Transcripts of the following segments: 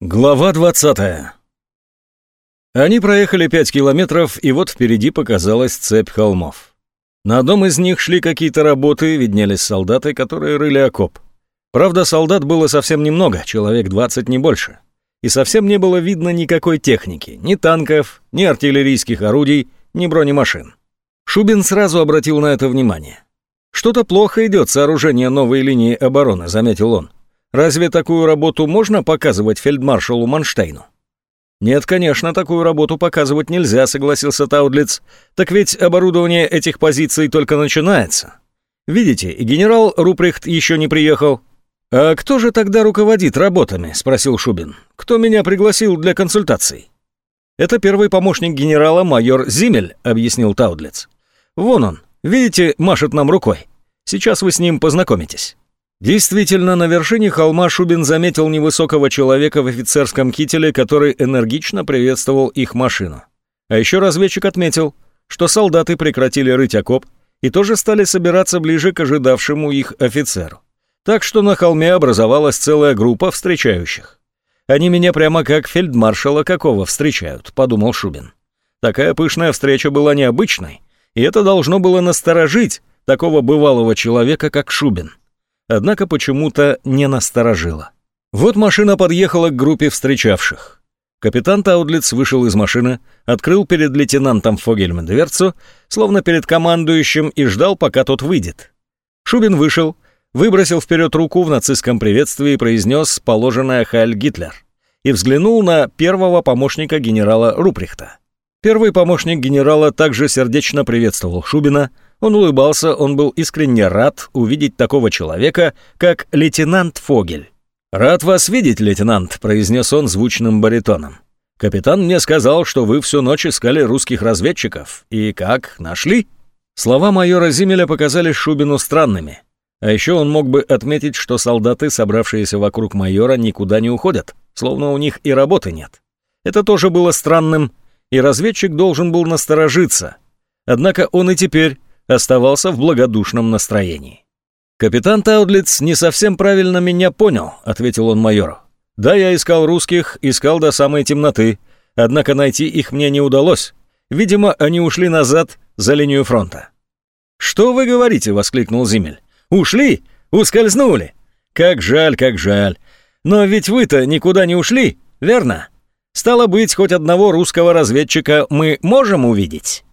Глава 20 Они проехали пять километров, и вот впереди показалась цепь холмов. На одном из них шли какие-то работы, виднелись солдаты, которые рыли окоп. Правда, солдат было совсем немного, человек 20 не больше. И совсем не было видно никакой техники, ни танков, ни артиллерийских орудий, ни бронемашин. Шубин сразу обратил на это внимание. «Что-то плохо идет сооружение новой линии обороны», — заметил он. Разве такую работу можно показывать фельдмаршалу Манштейну? Нет, конечно, такую работу показывать нельзя, согласился Таудлиц. Так ведь оборудование этих позиций только начинается. Видите, генерал Руприхт еще не приехал. А кто же тогда руководит работами? спросил Шубин. Кто меня пригласил для консультаций? Это первый помощник генерала майор Зимель, объяснил Таудлиц. Вон он, видите, машет нам рукой. Сейчас вы с ним познакомитесь. Действительно, на вершине холма Шубин заметил невысокого человека в офицерском кителе, который энергично приветствовал их машину. А еще разведчик отметил, что солдаты прекратили рыть окоп и тоже стали собираться ближе к ожидавшему их офицеру. Так что на холме образовалась целая группа встречающих. «Они меня прямо как фельдмаршала какого встречают», — подумал Шубин. Такая пышная встреча была необычной, и это должно было насторожить такого бывалого человека, как Шубин однако почему-то не насторожило. Вот машина подъехала к группе встречавших. Капитан Таудлиц вышел из машины, открыл перед лейтенантом Фогельман дверцу, словно перед командующим, и ждал, пока тот выйдет. Шубин вышел, выбросил вперед руку в нацистском приветствии и произнес положенное Хайль Гитлер и взглянул на первого помощника генерала Руприхта. Первый помощник генерала также сердечно приветствовал Шубина, он улыбался, он был искренне рад увидеть такого человека, как лейтенант Фогель. «Рад вас видеть, лейтенант», — произнес он звучным баритоном. «Капитан мне сказал, что вы всю ночь искали русских разведчиков. И как, нашли?» Слова майора Зимеля показались Шубину странными. А еще он мог бы отметить, что солдаты, собравшиеся вокруг майора, никуда не уходят, словно у них и работы нет. Это тоже было странным, и разведчик должен был насторожиться. Однако он и теперь оставался в благодушном настроении. «Капитан Таудлиц не совсем правильно меня понял», — ответил он майору. «Да, я искал русских, искал до самой темноты, однако найти их мне не удалось. Видимо, они ушли назад за линию фронта». «Что вы говорите?» — воскликнул Зимель. «Ушли? Ускользнули? Как жаль, как жаль. Но ведь вы-то никуда не ушли, верно? Стало быть, хоть одного русского разведчика мы можем увидеть?»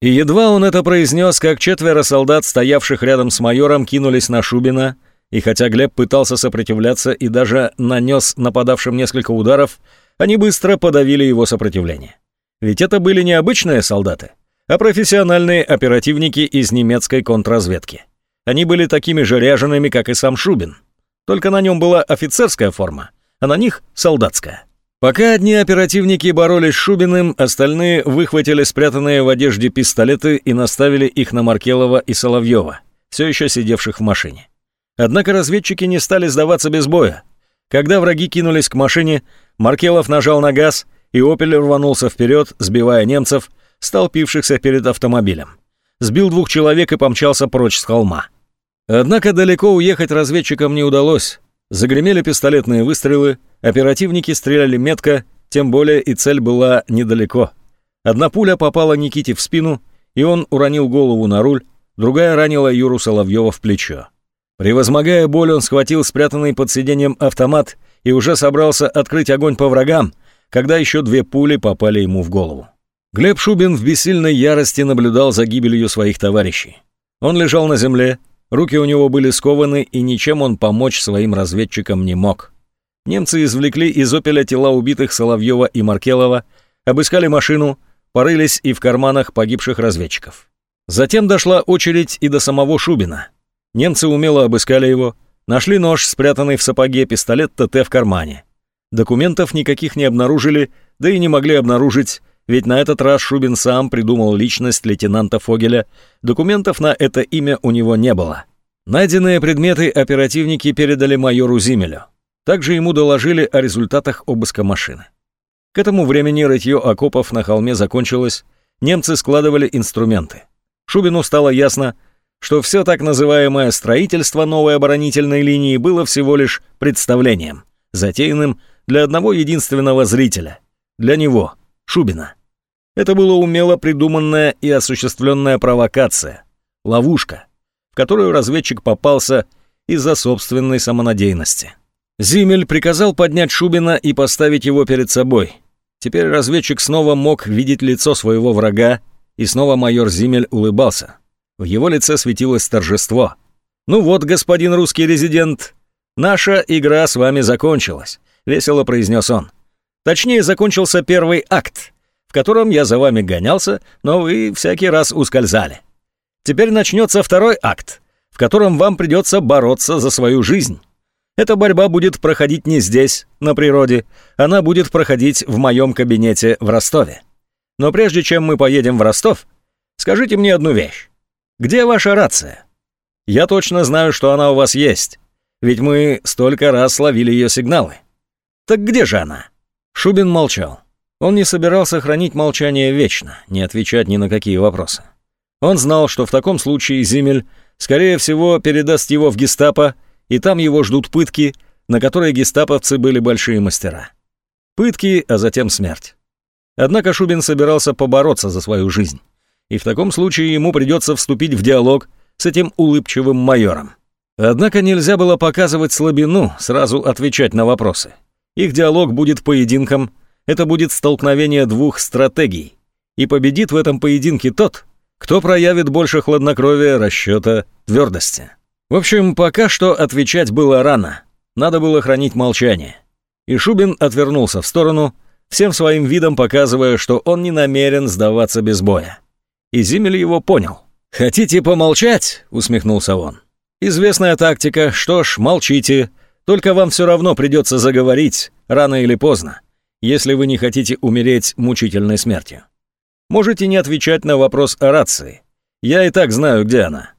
И едва он это произнес, как четверо солдат, стоявших рядом с майором, кинулись на Шубина, и хотя Глеб пытался сопротивляться и даже нанес нападавшим несколько ударов, они быстро подавили его сопротивление. Ведь это были не обычные солдаты, а профессиональные оперативники из немецкой контрразведки. Они были такими же ряжеными, как и сам Шубин. Только на нем была офицерская форма, а на них солдатская. Пока одни оперативники боролись с Шубиным, остальные выхватили спрятанные в одежде пистолеты и наставили их на Маркелова и Соловьева, все еще сидевших в машине. Однако разведчики не стали сдаваться без боя. Когда враги кинулись к машине, Маркелов нажал на газ, и «Опель» рванулся вперед, сбивая немцев, столпившихся перед автомобилем. Сбил двух человек и помчался прочь с холма. Однако далеко уехать разведчикам не удалось. Загремели пистолетные выстрелы, оперативники стреляли метко, тем более и цель была недалеко. Одна пуля попала Никите в спину, и он уронил голову на руль, другая ранила Юру Соловьева в плечо. Превозмогая боль, он схватил спрятанный под сиденьем автомат и уже собрался открыть огонь по врагам, когда еще две пули попали ему в голову. Глеб Шубин в бессильной ярости наблюдал за гибелью своих товарищей. Он лежал на земле, Руки у него были скованы, и ничем он помочь своим разведчикам не мог. Немцы извлекли из «Опеля» тела убитых Соловьева и Маркелова, обыскали машину, порылись и в карманах погибших разведчиков. Затем дошла очередь и до самого Шубина. Немцы умело обыскали его, нашли нож, спрятанный в сапоге, пистолет ТТ в кармане. Документов никаких не обнаружили, да и не могли обнаружить, ведь на этот раз Шубин сам придумал личность лейтенанта Фогеля, документов на это имя у него не было. Найденные предметы оперативники передали майору Зимелю. Также ему доложили о результатах обыска машины. К этому времени рытье окопов на холме закончилось, немцы складывали инструменты. Шубину стало ясно, что все так называемое строительство новой оборонительной линии было всего лишь представлением, затеянным для одного единственного зрителя. Для него, Шубина. Это была умело придуманная и осуществленная провокация, ловушка, в которую разведчик попался из-за собственной самонадеянности. Зимель приказал поднять Шубина и поставить его перед собой. Теперь разведчик снова мог видеть лицо своего врага, и снова майор Зимель улыбался. В его лице светилось торжество. «Ну вот, господин русский резидент, наша игра с вами закончилась», — весело произнес он. «Точнее, закончился первый акт, в котором я за вами гонялся, но вы всякий раз ускользали. Теперь начнется второй акт, в котором вам придется бороться за свою жизнь. Эта борьба будет проходить не здесь, на природе, она будет проходить в моем кабинете в Ростове. Но прежде чем мы поедем в Ростов, скажите мне одну вещь. Где ваша рация? Я точно знаю, что она у вас есть, ведь мы столько раз ловили ее сигналы. Так где же она? Шубин молчал. Он не собирался хранить молчание вечно, не отвечать ни на какие вопросы. Он знал, что в таком случае Зимель, скорее всего, передаст его в гестапо, и там его ждут пытки, на которые гестаповцы были большие мастера. Пытки, а затем смерть. Однако Шубин собирался побороться за свою жизнь, и в таком случае ему придется вступить в диалог с этим улыбчивым майором. Однако нельзя было показывать слабину, сразу отвечать на вопросы. Их диалог будет поединком, это будет столкновение двух стратегий, и победит в этом поединке тот, кто проявит больше хладнокровия, расчета, твердости. В общем, пока что отвечать было рано. Надо было хранить молчание. И Шубин отвернулся в сторону, всем своим видом показывая, что он не намерен сдаваться без боя. И Зимель его понял. «Хотите помолчать?» — усмехнулся он. «Известная тактика. Что ж, молчите. Только вам все равно придется заговорить, рано или поздно, если вы не хотите умереть мучительной смертью. Можете не отвечать на вопрос о рации. Я и так знаю, где она.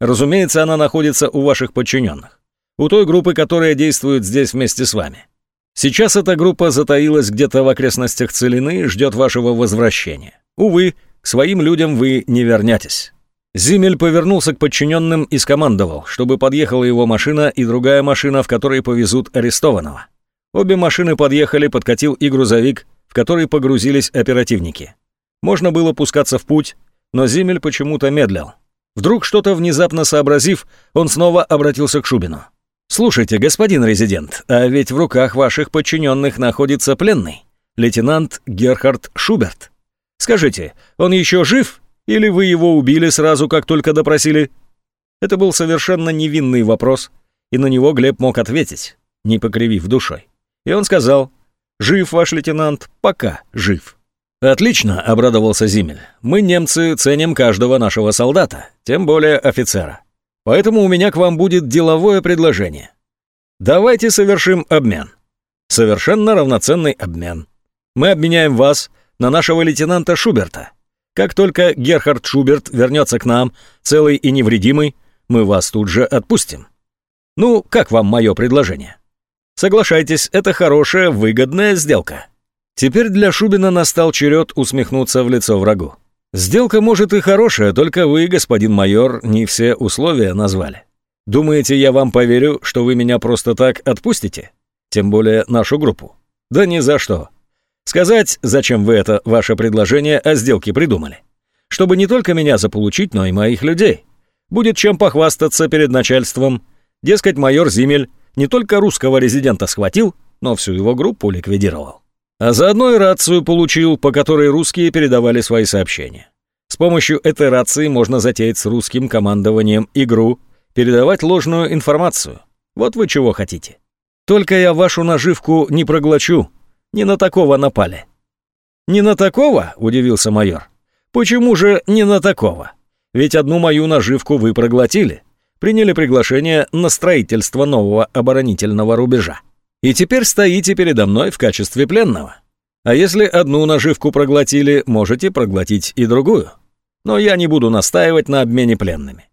Разумеется, она находится у ваших подчиненных. У той группы, которая действует здесь вместе с вами. Сейчас эта группа затаилась где-то в окрестностях Целины и ждет вашего возвращения. Увы, к своим людям вы не вернетесь». Зимель повернулся к подчиненным и скомандовал, чтобы подъехала его машина и другая машина, в которой повезут арестованного. Обе машины подъехали, подкатил и грузовик, в который погрузились оперативники. Можно было пускаться в путь, но Зимель почему-то медлил. Вдруг что-то внезапно сообразив, он снова обратился к Шубину. «Слушайте, господин резидент, а ведь в руках ваших подчиненных находится пленный, лейтенант Герхард Шуберт. Скажите, он еще жив, или вы его убили сразу, как только допросили?» Это был совершенно невинный вопрос, и на него Глеб мог ответить, не покривив душой. И он сказал, «Жив ваш лейтенант, пока жив». «Отлично», — обрадовался Зимель. «Мы, немцы, ценим каждого нашего солдата, тем более офицера. Поэтому у меня к вам будет деловое предложение. Давайте совершим обмен. Совершенно равноценный обмен. Мы обменяем вас на нашего лейтенанта Шуберта. Как только Герхард Шуберт вернется к нам, целый и невредимый, мы вас тут же отпустим. Ну, как вам мое предложение? Соглашайтесь, это хорошая, выгодная сделка». Теперь для Шубина настал черед усмехнуться в лицо врагу. «Сделка, может, и хорошая, только вы, господин майор, не все условия назвали. Думаете, я вам поверю, что вы меня просто так отпустите? Тем более нашу группу? Да ни за что. Сказать, зачем вы это ваше предложение о сделке придумали? Чтобы не только меня заполучить, но и моих людей. Будет чем похвастаться перед начальством. Дескать, майор Зимель не только русского резидента схватил, но всю его группу ликвидировал. А заодно и рацию получил, по которой русские передавали свои сообщения. С помощью этой рации можно затеять с русским командованием игру, передавать ложную информацию. Вот вы чего хотите. Только я вашу наживку не проглочу. Не на такого напали. Не на такого? Удивился майор. Почему же не на такого? Ведь одну мою наживку вы проглотили. Приняли приглашение на строительство нового оборонительного рубежа и теперь стоите передо мной в качестве пленного. А если одну наживку проглотили, можете проглотить и другую. Но я не буду настаивать на обмене пленными.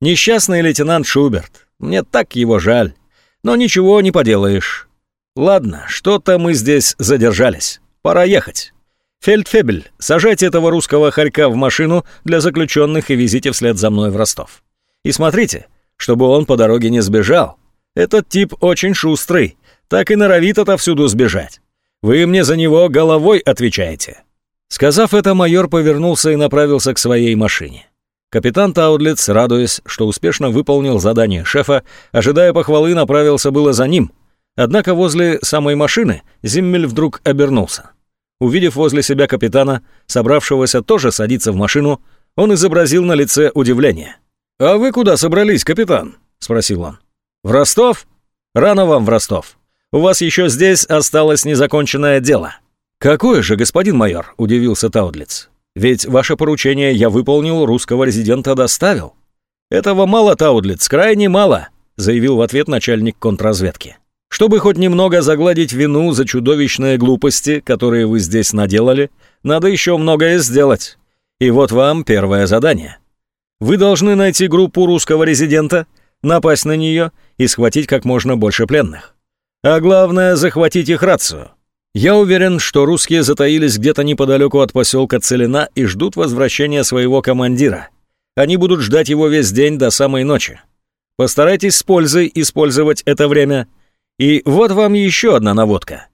Несчастный лейтенант Шуберт, мне так его жаль, но ничего не поделаешь. Ладно, что-то мы здесь задержались, пора ехать. Фельдфебель, сажайте этого русского хорька в машину для заключенных и везите вслед за мной в Ростов. И смотрите, чтобы он по дороге не сбежал. Этот тип очень шустрый, так и норовит отовсюду сбежать. Вы мне за него головой отвечаете». Сказав это, майор повернулся и направился к своей машине. Капитан Таудлиц, радуясь, что успешно выполнил задание шефа, ожидая похвалы, направился было за ним. Однако возле самой машины Зиммель вдруг обернулся. Увидев возле себя капитана, собравшегося тоже садиться в машину, он изобразил на лице удивление. «А вы куда собрались, капитан?» — спросил он. «В Ростов? Рано вам в Ростов. У вас еще здесь осталось незаконченное дело». «Какое же, господин майор?» — удивился Таудлиц. «Ведь ваше поручение я выполнил, русского резидента доставил». «Этого мало, Таудлиц, крайне мало», — заявил в ответ начальник контрразведки. «Чтобы хоть немного загладить вину за чудовищные глупости, которые вы здесь наделали, надо еще многое сделать. И вот вам первое задание. Вы должны найти группу русского резидента, напасть на нее и схватить как можно больше пленных. А главное, захватить их рацию. Я уверен, что русские затаились где-то неподалеку от поселка Целина и ждут возвращения своего командира. Они будут ждать его весь день до самой ночи. Постарайтесь с пользой использовать это время. И вот вам еще одна наводка.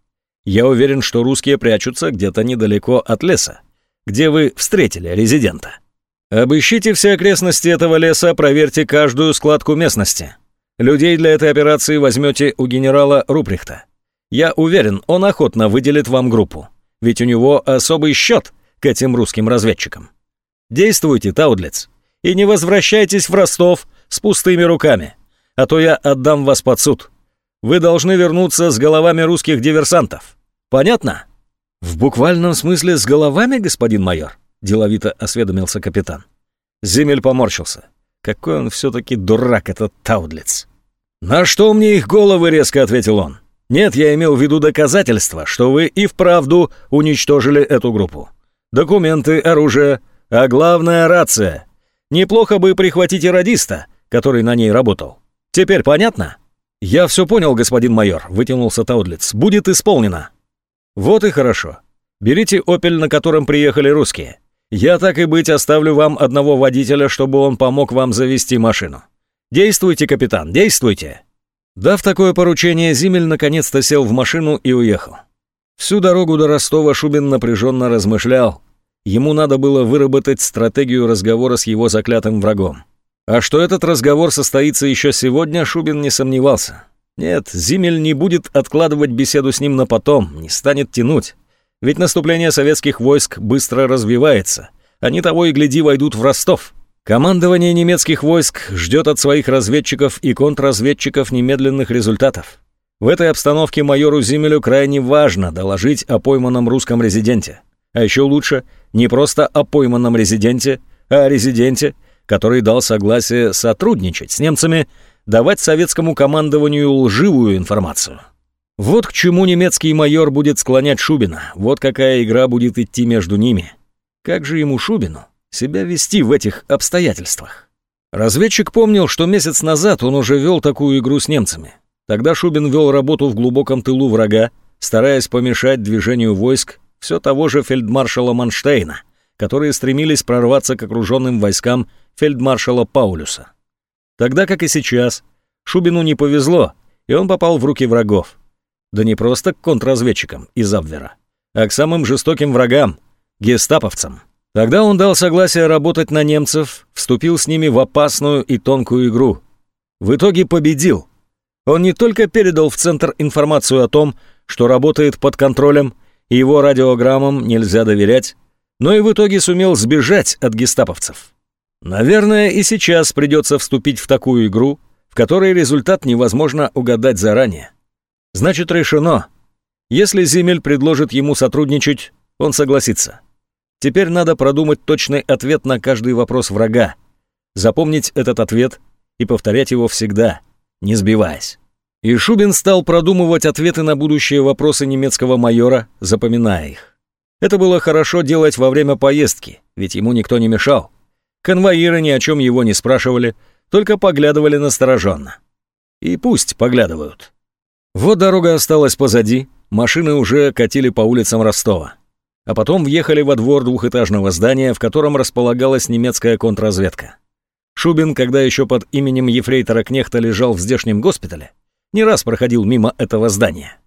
Я уверен, что русские прячутся где-то недалеко от леса, где вы встретили резидента. Обыщите все окрестности этого леса, проверьте каждую складку местности. Людей для этой операции возьмете у генерала Руприхта. Я уверен, он охотно выделит вам группу, ведь у него особый счет к этим русским разведчикам. Действуйте, Таудлиц, и не возвращайтесь в Ростов с пустыми руками, а то я отдам вас под суд. Вы должны вернуться с головами русских диверсантов. Понятно? В буквальном смысле с головами, господин майор, деловито осведомился капитан. Земель поморщился. Какой он все-таки дурак, этот Таудлиц. «На что мне их головы?» — резко ответил он. «Нет, я имел в виду доказательства, что вы и вправду уничтожили эту группу. Документы, оружие, а главное — рация. Неплохо бы прихватить и радиста, который на ней работал. Теперь понятно?» «Я все понял, господин майор», — вытянулся Таудлиц. «Будет исполнено». «Вот и хорошо. Берите «Опель», на котором приехали русские. Я так и быть оставлю вам одного водителя, чтобы он помог вам завести машину. Действуйте, капитан, действуйте!» Дав такое поручение, Зимель наконец-то сел в машину и уехал. Всю дорогу до Ростова Шубин напряженно размышлял. Ему надо было выработать стратегию разговора с его заклятым врагом. А что этот разговор состоится еще сегодня, Шубин не сомневался. Нет, Зимель не будет откладывать беседу с ним на потом, не станет тянуть. Ведь наступление советских войск быстро развивается. Они того и гляди войдут в Ростов. Командование немецких войск ждет от своих разведчиков и контрразведчиков немедленных результатов. В этой обстановке майору Зимелю крайне важно доложить о пойманном русском резиденте. А еще лучше не просто о пойманном резиденте, а о резиденте, который дал согласие сотрудничать с немцами, давать советскому командованию лживую информацию. Вот к чему немецкий майор будет склонять Шубина, вот какая игра будет идти между ними. Как же ему, Шубину, себя вести в этих обстоятельствах? Разведчик помнил, что месяц назад он уже вел такую игру с немцами. Тогда Шубин вел работу в глубоком тылу врага, стараясь помешать движению войск все того же фельдмаршала Манштейна, которые стремились прорваться к окруженным войскам фельдмаршала Паулюса. Тогда, как и сейчас, Шубину не повезло, и он попал в руки врагов. Да не просто к контрразведчикам из Абвера, а к самым жестоким врагам, гестаповцам. Тогда он дал согласие работать на немцев, вступил с ними в опасную и тонкую игру. В итоге победил. Он не только передал в Центр информацию о том, что работает под контролем, и его радиограммам нельзя доверять, но и в итоге сумел сбежать от гестаповцев. Наверное, и сейчас придется вступить в такую игру, в которой результат невозможно угадать заранее. Значит, решено. Если Зимель предложит ему сотрудничать, он согласится. Теперь надо продумать точный ответ на каждый вопрос врага, запомнить этот ответ и повторять его всегда, не сбиваясь. И Шубин стал продумывать ответы на будущие вопросы немецкого майора, запоминая их. Это было хорошо делать во время поездки, ведь ему никто не мешал. Конвоиры ни о чем его не спрашивали, только поглядывали настороженно. И пусть поглядывают. Вот дорога осталась позади, машины уже катили по улицам Ростова. А потом въехали во двор двухэтажного здания, в котором располагалась немецкая контрразведка. Шубин, когда еще под именем ефрейтора Кнехта лежал в здешнем госпитале, Не раз проходил мимо этого здания.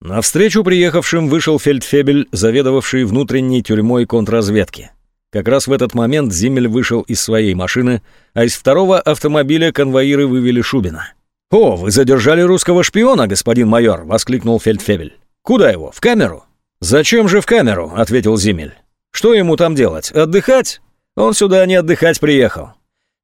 Навстречу приехавшим вышел фельдфебель, заведовавший внутренней тюрьмой контрразведки. Как раз в этот момент Зимель вышел из своей машины, а из второго автомобиля конвоиры вывели Шубина. «О, вы задержали русского шпиона, господин майор!» — воскликнул фельдфебель. «Куда его? В камеру?» «Зачем же в камеру?» — ответил Зимель. «Что ему там делать? Отдыхать? Он сюда не отдыхать приехал.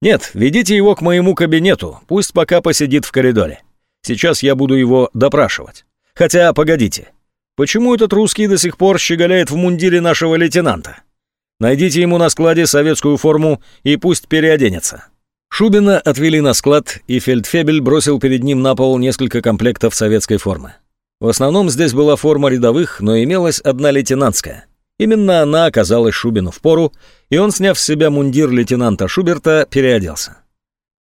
Нет, ведите его к моему кабинету, пусть пока посидит в коридоре. Сейчас я буду его допрашивать». Хотя, погодите, почему этот русский до сих пор щеголяет в мундире нашего лейтенанта? Найдите ему на складе советскую форму и пусть переоденется». Шубина отвели на склад, и фельдфебель бросил перед ним на пол несколько комплектов советской формы. В основном здесь была форма рядовых, но имелась одна лейтенантская. Именно она оказалась Шубину в пору, и он, сняв с себя мундир лейтенанта Шуберта, переоделся.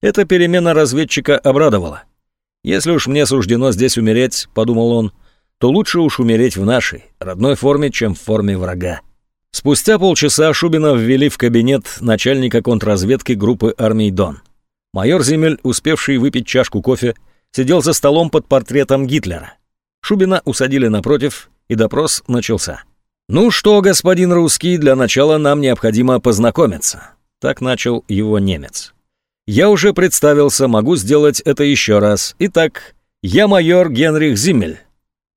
Эта перемена разведчика обрадовала. «Если уж мне суждено здесь умереть», — подумал он, «то лучше уж умереть в нашей, родной форме, чем в форме врага». Спустя полчаса Шубина ввели в кабинет начальника контрразведки группы армий «Дон». Майор Зимель, успевший выпить чашку кофе, сидел за столом под портретом Гитлера. Шубина усадили напротив, и допрос начался. «Ну что, господин русский, для начала нам необходимо познакомиться», — так начал его немец. Я уже представился, могу сделать это еще раз. Итак, я майор Генрих Зиммель.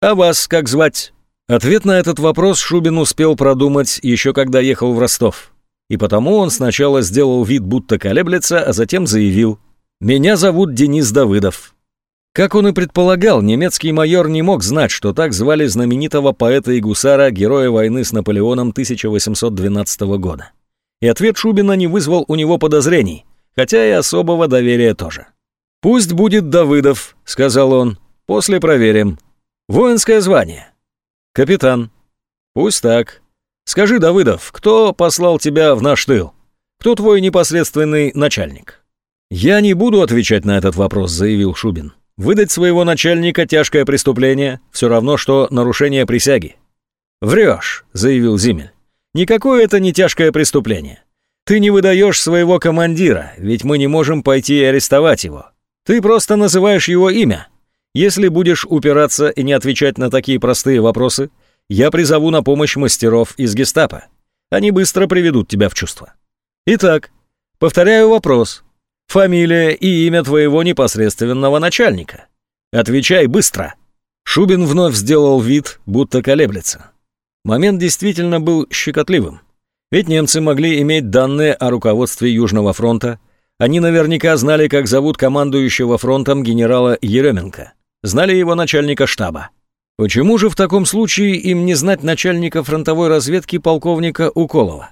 А вас как звать? Ответ на этот вопрос Шубин успел продумать еще когда ехал в Ростов. И потому он сначала сделал вид, будто колеблется, а затем заявил «Меня зовут Денис Давыдов». Как он и предполагал, немецкий майор не мог знать, что так звали знаменитого поэта и гусара, героя войны с Наполеоном 1812 года. И ответ Шубина не вызвал у него подозрений хотя и особого доверия тоже. «Пусть будет Давыдов», — сказал он, — «после проверим. Воинское звание». «Капитан». «Пусть так. Скажи, Давыдов, кто послал тебя в наш тыл? Кто твой непосредственный начальник?» «Я не буду отвечать на этот вопрос», — заявил Шубин. «Выдать своего начальника тяжкое преступление — все равно, что нарушение присяги». «Врешь», — заявил Зимель. «Никакое это не тяжкое преступление. Ты не выдаешь своего командира, ведь мы не можем пойти и арестовать его. Ты просто называешь его имя. Если будешь упираться и не отвечать на такие простые вопросы, я призову на помощь мастеров из гестапо. Они быстро приведут тебя в чувство. Итак, повторяю вопрос. Фамилия и имя твоего непосредственного начальника. Отвечай быстро. Шубин вновь сделал вид, будто колеблется. Момент действительно был щекотливым. Ведь немцы могли иметь данные о руководстве Южного фронта. Они наверняка знали, как зовут командующего фронтом генерала Еременко. Знали его начальника штаба. Почему же в таком случае им не знать начальника фронтовой разведки полковника Уколова?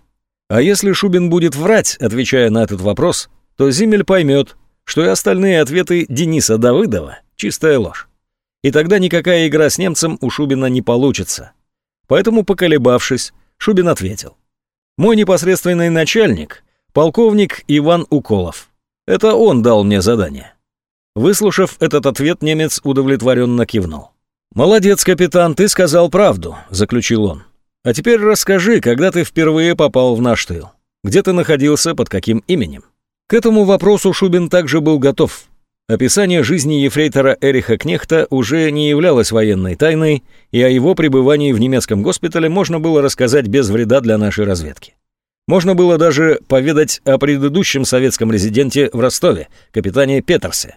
А если Шубин будет врать, отвечая на этот вопрос, то Зимель поймет, что и остальные ответы Дениса Давыдова – чистая ложь. И тогда никакая игра с немцем у Шубина не получится. Поэтому, поколебавшись, Шубин ответил – мой непосредственный начальник – полковник Иван Уколов. Это он дал мне задание. Выслушав этот ответ, немец удовлетворенно кивнул. «Молодец, капитан, ты сказал правду», – заключил он. «А теперь расскажи, когда ты впервые попал в наш тыл? Где ты находился, под каким именем?» К этому вопросу Шубин также был готов. Описание жизни ефрейтора Эриха Кнехта уже не являлось военной тайной, и о его пребывании в немецком госпитале можно было рассказать без вреда для нашей разведки. Можно было даже поведать о предыдущем советском резиденте в Ростове, капитане Петерсе.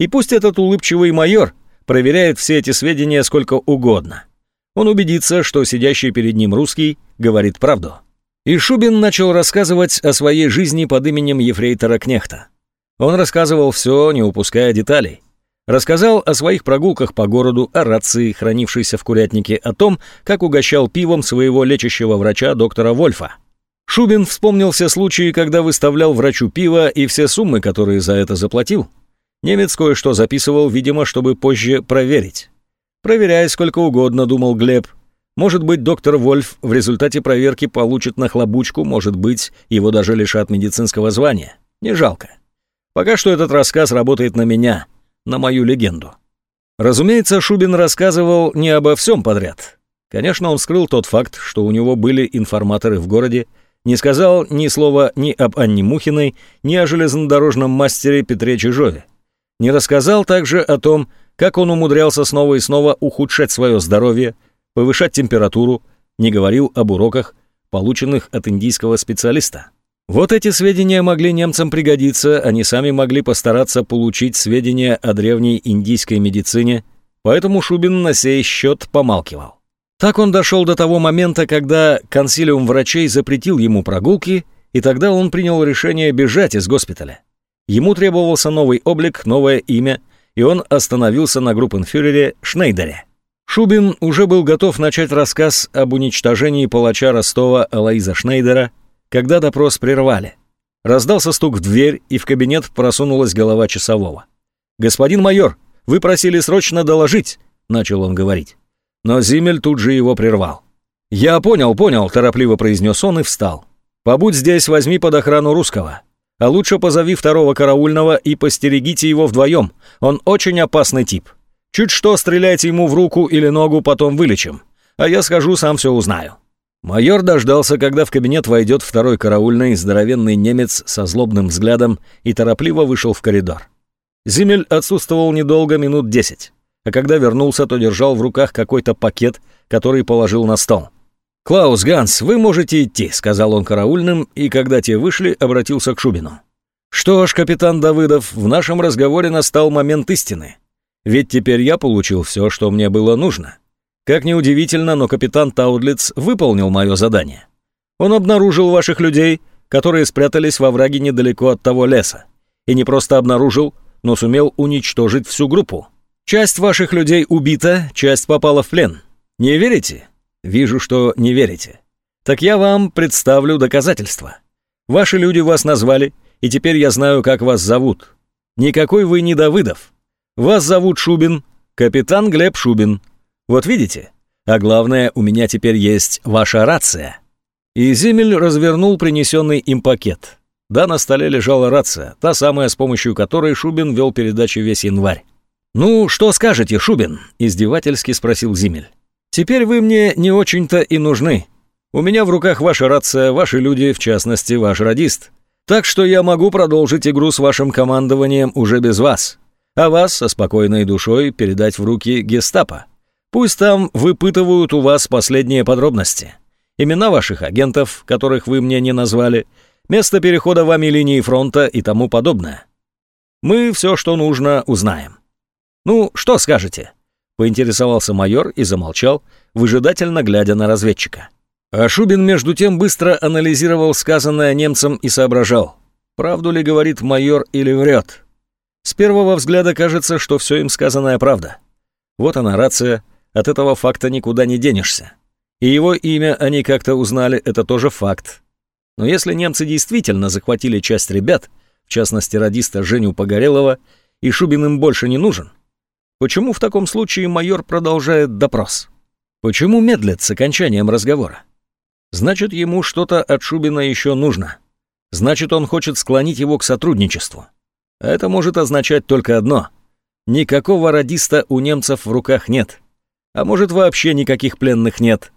И пусть этот улыбчивый майор проверяет все эти сведения сколько угодно. Он убедится, что сидящий перед ним русский говорит правду. И Шубин начал рассказывать о своей жизни под именем ефрейтора Кнехта. Он рассказывал все, не упуская деталей. Рассказал о своих прогулках по городу, о рации, хранившейся в курятнике, о том, как угощал пивом своего лечащего врача доктора Вольфа. Шубин вспомнил все случаи, когда выставлял врачу пиво и все суммы, которые за это заплатил. Немец кое-что записывал, видимо, чтобы позже проверить. «Проверяй сколько угодно», — думал Глеб. «Может быть, доктор Вольф в результате проверки получит нахлобучку, может быть, его даже лишат медицинского звания. Не жалко. Пока что этот рассказ работает на меня, на мою легенду. Разумеется, Шубин рассказывал не обо всем подряд. Конечно, он скрыл тот факт, что у него были информаторы в городе, не сказал ни слова ни об Анне Мухиной, ни о железнодорожном мастере Петре Чижове. Не рассказал также о том, как он умудрялся снова и снова ухудшать свое здоровье, повышать температуру, не говорил об уроках, полученных от индийского специалиста. Вот эти сведения могли немцам пригодиться, они сами могли постараться получить сведения о древней индийской медицине, поэтому Шубин на сей счет помалкивал. Так он дошел до того момента, когда консилиум врачей запретил ему прогулки, и тогда он принял решение бежать из госпиталя. Ему требовался новый облик, новое имя, и он остановился на группенфюрере Шнейдере. Шубин уже был готов начать рассказ об уничтожении палача Ростова Алаиза Шнейдера, когда допрос прервали. Раздался стук в дверь, и в кабинет просунулась голова часового. «Господин майор, вы просили срочно доложить», — начал он говорить. Но Зимель тут же его прервал. «Я понял, понял», — торопливо произнес он и встал. «Побудь здесь, возьми под охрану русского. А лучше позови второго караульного и постерегите его вдвоем. Он очень опасный тип». Чуть что, стреляйте ему в руку или ногу, потом вылечим. А я схожу, сам все узнаю». Майор дождался, когда в кабинет войдет второй караульный, здоровенный немец со злобным взглядом и торопливо вышел в коридор. Зимель отсутствовал недолго, минут десять. А когда вернулся, то держал в руках какой-то пакет, который положил на стол. «Клаус, Ганс, вы можете идти», — сказал он караульным, и когда те вышли, обратился к Шубину. «Что ж, капитан Давыдов, в нашем разговоре настал момент истины. Ведь теперь я получил все, что мне было нужно. Как ни удивительно, но капитан Таудлиц выполнил мое задание. Он обнаружил ваших людей, которые спрятались во враге недалеко от того леса. И не просто обнаружил, но сумел уничтожить всю группу. Часть ваших людей убита, часть попала в плен. Не верите? Вижу, что не верите. Так я вам представлю доказательства. Ваши люди вас назвали, и теперь я знаю, как вас зовут. Никакой вы не Давыдов. Вас зовут Шубин, капитан Глеб Шубин. Вот видите? А главное, у меня теперь есть ваша рация». И Зимель развернул принесенный им пакет. Да, на столе лежала рация, та самая, с помощью которой Шубин вел передачу весь январь. «Ну, что скажете, Шубин?» – издевательски спросил Зимель. «Теперь вы мне не очень-то и нужны. У меня в руках ваша рация, ваши люди, в частности, ваш радист. Так что я могу продолжить игру с вашим командованием уже без вас а вас со спокойной душой передать в руки гестапо. Пусть там выпытывают у вас последние подробности. Имена ваших агентов, которых вы мне не назвали, место перехода вами линии фронта и тому подобное. Мы все, что нужно, узнаем. Ну, что скажете?» Поинтересовался майор и замолчал, выжидательно глядя на разведчика. А Шубин между тем быстро анализировал сказанное немцем и соображал, правду ли говорит майор или врет. С первого взгляда кажется, что все им сказанная правда. Вот она рация, от этого факта никуда не денешься. И его имя они как-то узнали, это тоже факт. Но если немцы действительно захватили часть ребят, в частности радиста Женю Погорелова, и Шубин им больше не нужен, почему в таком случае майор продолжает допрос? Почему медлит с окончанием разговора? Значит, ему что-то от Шубина еще нужно. Значит, он хочет склонить его к сотрудничеству. Это может означать только одно. Никакого радиста у немцев в руках нет. А может вообще никаких пленных нет.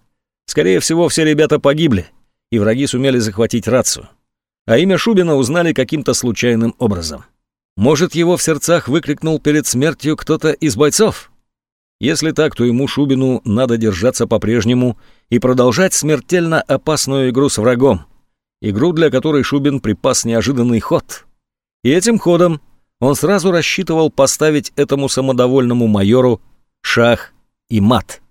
Скорее всего, все ребята погибли, и враги сумели захватить рацию. А имя Шубина узнали каким-то случайным образом. Может, его в сердцах выкрикнул перед смертью кто-то из бойцов? Если так, то ему, Шубину, надо держаться по-прежнему и продолжать смертельно опасную игру с врагом. Игру, для которой Шубин припас неожиданный ход — и этим ходом он сразу рассчитывал поставить этому самодовольному майору шах и мат.